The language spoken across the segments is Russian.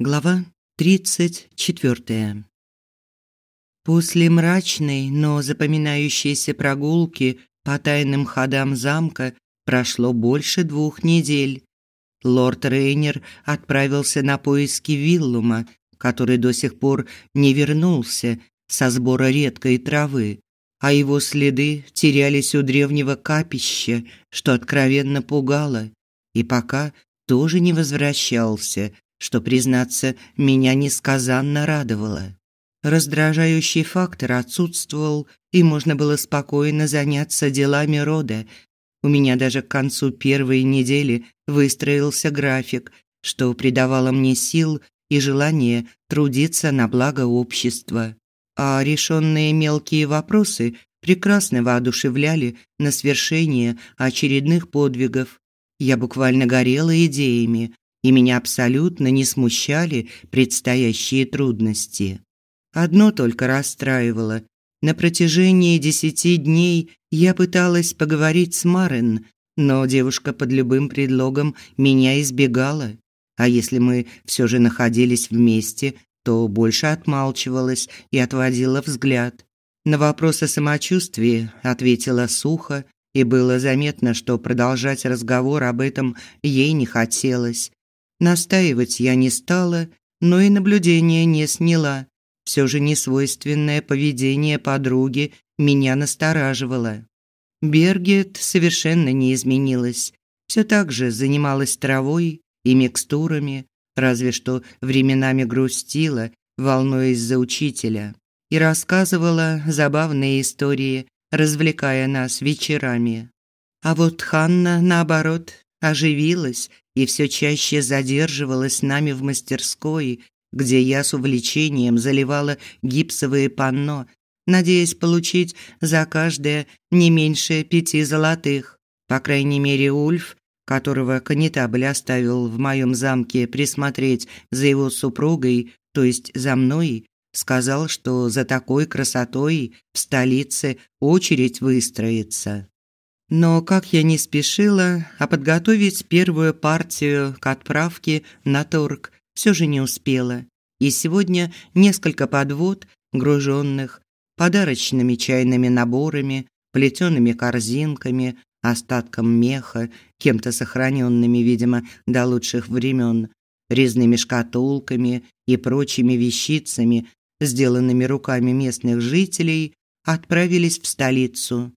Глава 34. После мрачной, но запоминающейся прогулки по тайным ходам замка прошло больше двух недель. Лорд Рейнер отправился на поиски Виллума, который до сих пор не вернулся со сбора редкой травы, а его следы терялись у древнего капища, что откровенно пугало, и пока тоже не возвращался – что, признаться, меня несказанно радовало. Раздражающий фактор отсутствовал, и можно было спокойно заняться делами рода. У меня даже к концу первой недели выстроился график, что придавало мне сил и желание трудиться на благо общества. А решенные мелкие вопросы прекрасно воодушевляли на свершение очередных подвигов. Я буквально горела идеями, и меня абсолютно не смущали предстоящие трудности. Одно только расстраивало. На протяжении десяти дней я пыталась поговорить с Марен, но девушка под любым предлогом меня избегала. А если мы все же находились вместе, то больше отмалчивалась и отводила взгляд. На вопрос о самочувствии ответила сухо, и было заметно, что продолжать разговор об этом ей не хотелось. Настаивать я не стала, но и наблюдения не сняла. Все же несвойственное поведение подруги меня настораживало. Бергет совершенно не изменилась. Все так же занималась травой и микстурами, разве что временами грустила, волнуясь за учителя, и рассказывала забавные истории, развлекая нас вечерами. А вот Ханна, наоборот, оживилась и все чаще задерживалась с нами в мастерской, где я с увлечением заливала гипсовые панно, надеясь получить за каждое не меньше пяти золотых. По крайней мере, Ульф, которого конетабль оставил в моем замке присмотреть за его супругой, то есть за мной, сказал, что за такой красотой в столице очередь выстроится. Но как я не спешила, а подготовить первую партию к отправке на торг все же не успела. И сегодня несколько подвод, груженных подарочными чайными наборами, плетеными корзинками, остатком меха, кем-то сохраненными, видимо, до лучших времен, резными шкатулками и прочими вещицами, сделанными руками местных жителей, отправились в столицу.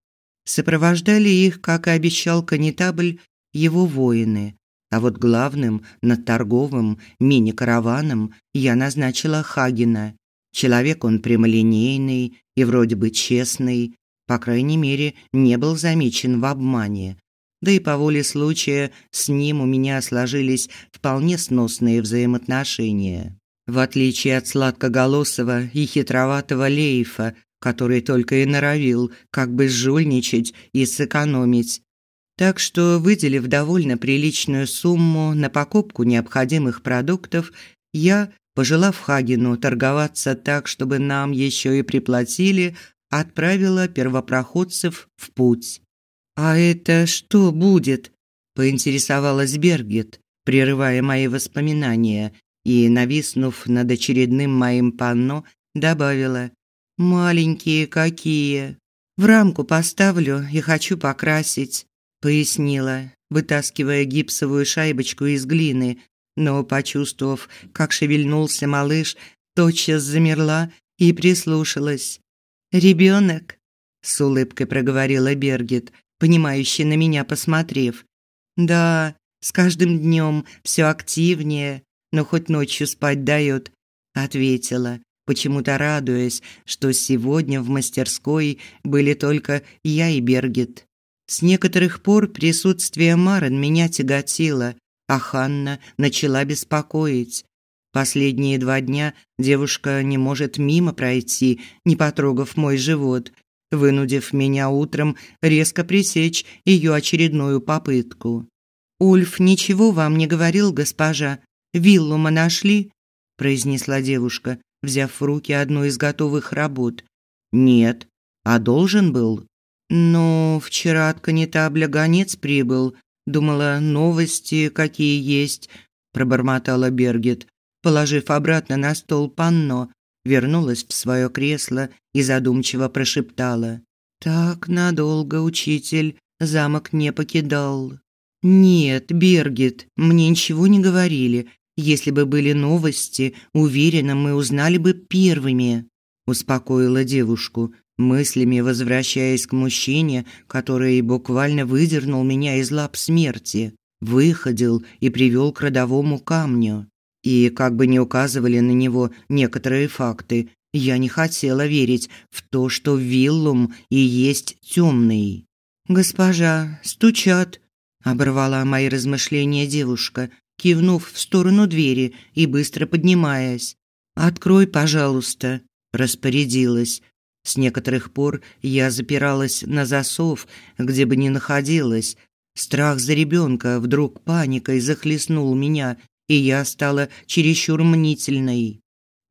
Сопровождали их, как и обещал канитабль, его воины. А вот главным над торговым мини-караваном я назначила Хагина. Человек он прямолинейный и вроде бы честный, по крайней мере, не был замечен в обмане. Да и по воле случая с ним у меня сложились вполне сносные взаимоотношения. В отличие от сладкоголосого и хитроватого Лейфа, который только и норовил как бы жульничать и сэкономить. Так что, выделив довольно приличную сумму на покупку необходимых продуктов, я, пожелав Хагину торговаться так, чтобы нам еще и приплатили, отправила первопроходцев в путь. «А это что будет?» – поинтересовалась Бергет, прерывая мои воспоминания, и, нависнув над очередным моим панно, добавила «Маленькие какие! В рамку поставлю и хочу покрасить», – пояснила, вытаскивая гипсовую шайбочку из глины, но, почувствовав, как шевельнулся малыш, тотчас замерла и прислушалась. «Ребенок?» – с улыбкой проговорила Бергит, понимающе на меня посмотрев. «Да, с каждым днем все активнее, но хоть ночью спать дает», – ответила, почему-то радуясь, что сегодня в мастерской были только я и Бергит. С некоторых пор присутствие Марен меня тяготило, а Ханна начала беспокоить. Последние два дня девушка не может мимо пройти, не потрогав мой живот, вынудив меня утром резко пресечь ее очередную попытку. «Ульф ничего вам не говорил, госпожа? Виллума нашли?» – произнесла девушка, взяв в руки одну из готовых работ. «Нет, а должен был?» «Ну, вчера от канитабля гонец прибыл. Думала, новости какие есть», – пробормотала Бергет. положив обратно на стол панно, вернулась в свое кресло и задумчиво прошептала: "Так надолго учитель замок не покидал". Нет, Бергит, мне ничего не говорили. Если бы были новости, уверена, мы узнали бы первыми, успокоила девушку, мыслями возвращаясь к мужчине, который буквально выдернул меня из лап смерти, выходил и привел к родовому камню. И как бы ни указывали на него некоторые факты, я не хотела верить в то, что Виллум и есть темный. «Госпожа, стучат», – оборвала мои размышления девушка, кивнув в сторону двери и быстро поднимаясь. «Открой, пожалуйста», – распорядилась. С некоторых пор я запиралась на засов, где бы ни находилась. Страх за ребенка вдруг паникой захлестнул меня, и я стала чересчур мнительной.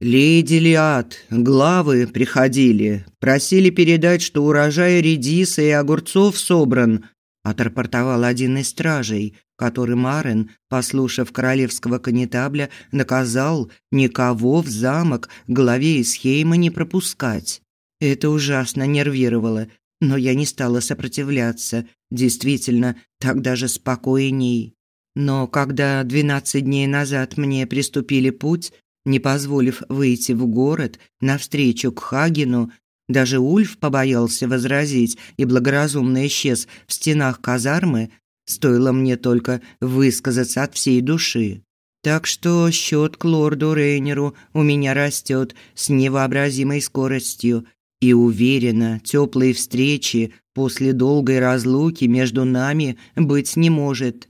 «Леди Лиад, главы приходили, просили передать, что урожай редиса и огурцов собран», отрапортовал один из стражей, который Марен, послушав королевского канитабля, наказал никого в замок главе из Хейма не пропускать. Это ужасно нервировало, но я не стала сопротивляться. Действительно, так даже спокойней. Но когда 12 дней назад мне приступили путь, не позволив выйти в город навстречу к Хагину, даже Ульф побоялся возразить и благоразумно исчез в стенах казармы, стоило мне только высказаться от всей души. Так что счет к лорду Рейнеру у меня растет с невообразимой скоростью, и уверена, теплой встречи после долгой разлуки между нами быть не может.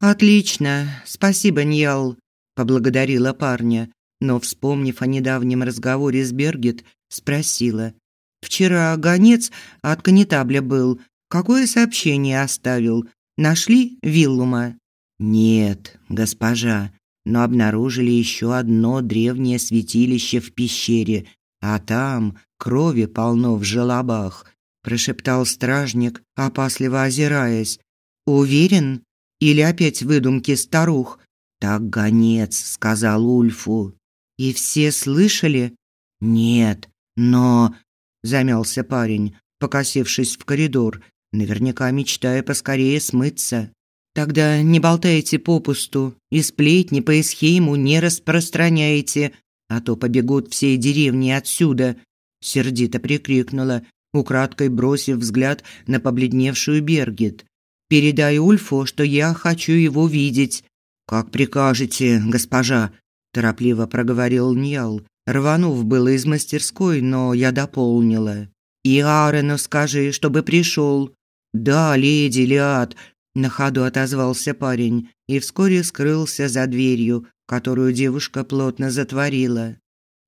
Отлично, спасибо, Ньял, поблагодарила парня, но вспомнив о недавнем разговоре с Бергет, спросила: "Вчера гонец от канитабля был. Какое сообщение оставил? Нашли Виллума?" "Нет, госпожа, но обнаружили еще одно древнее святилище в пещере, а там крови полно в желобах", прошептал стражник, опасливо озираясь. "Уверен?" Или опять выдумки старух? Так гонец сказал Ульфу. И все слышали? Нет, но замялся парень, покосившись в коридор, наверняка мечтая поскорее смыться. Тогда не болтайте попусту и сплетни по Эсхейму не распространяйте, а то побегут все деревни отсюда, сердито прикрикнула, украдкой бросив взгляд на побледневшую Бергит. Передай Ульфу, что я хочу его видеть. Как прикажете, госпожа, торопливо проговорил Ньял, рванув было из мастерской, но я дополнила. И Арену скажи, чтобы пришел. Да, леди Лиад, на ходу отозвался парень и вскоре скрылся за дверью, которую девушка плотно затворила.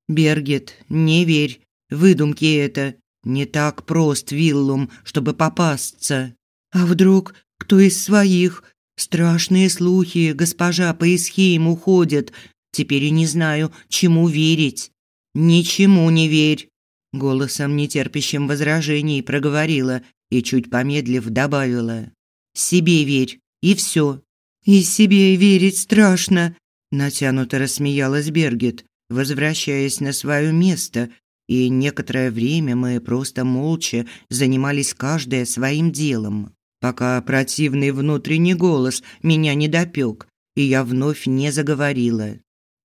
Бергет, не верь, выдумки это. Не так прост Виллум, чтобы попасться. А вдруг кто из своих? Страшные слухи, госпожа по Исхейму ходят. Теперь и не знаю, чему верить. Ничему не верь, голосом нетерпящим возражений проговорила и чуть помедлив добавила: себе верь, и все. И себе верить страшно, натянуто рассмеялась Бергет, возвращаясь на свое место, и некоторое время мы просто молча занимались каждая своим делом пока противный внутренний голос меня не допек, и я вновь не заговорила.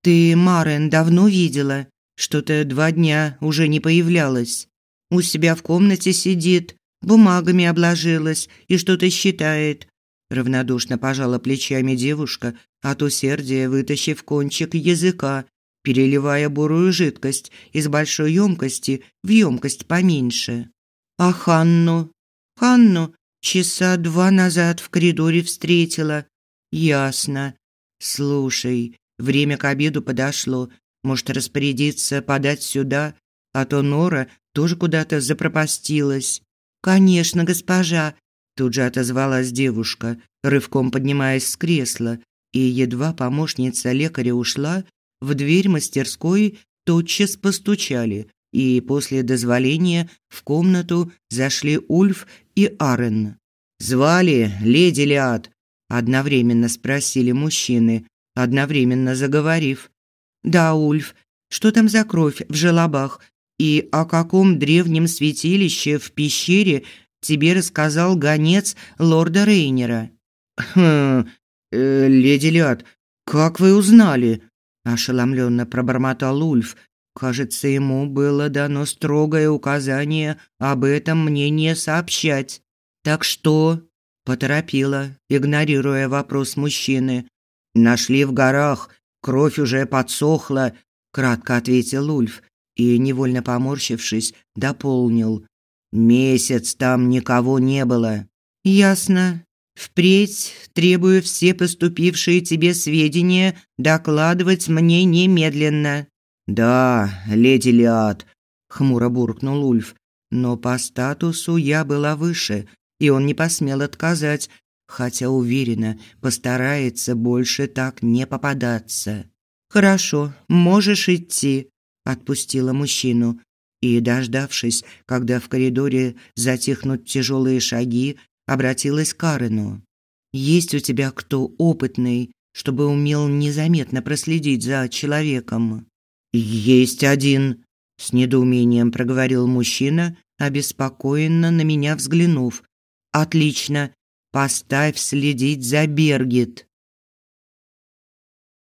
«Ты Марен давно видела? Что-то два дня уже не появлялась. У себя в комнате сидит, бумагами обложилась и что-то считает». Равнодушно пожала плечами девушка, от усердия вытащив кончик языка, переливая бурую жидкость из большой емкости в емкость поменьше. «А Ханну?» «Ханну Часа два назад в коридоре встретила. Ясно. Слушай, время к обеду подошло. Может, распорядиться подать сюда, а то Нора тоже куда-то запропастилась. Конечно, госпожа, тут же отозвалась девушка, рывком поднимаясь с кресла, и едва помощница лекаря ушла, в дверь мастерской тотчас постучали, и после дозволения в комнату зашли Ульф и Арен. «Звали леди Лиад?» – одновременно спросили мужчины, одновременно заговорив. Да, Ульф, что там за кровь в желобах? И о каком древнем святилище в пещере тебе рассказал гонец лорда Рейнера?» «Хм, э, леди Лиад, как вы узнали?» ошеломленно пробормотал Ульф. Кажется, ему было дано строгое указание об этом мне не сообщать. Так что, поторопила, игнорируя вопрос мужчины. Нашли в горах, кровь уже подсохла, кратко ответил Ульф и невольно поморщившись, дополнил: Месяц там никого не было. Ясно. Впредь требую все поступившие тебе сведения докладывать мне немедленно. Да, леди Лиад, хмуро буркнул Ульф, но по статусу я была выше, и он не посмел отказать, хотя уверенно постарается больше так не попадаться. Хорошо, можешь идти, отпустила мужчину и, дождавшись, когда в коридоре затихнут тяжелые шаги, обратилась к Карену. Есть у тебя кто опытный, чтобы умел незаметно проследить за человеком? Есть один, с недоумением проговорил мужчина, обеспокоенно на меня взглянув. Отлично. Поставь следить за Бергит.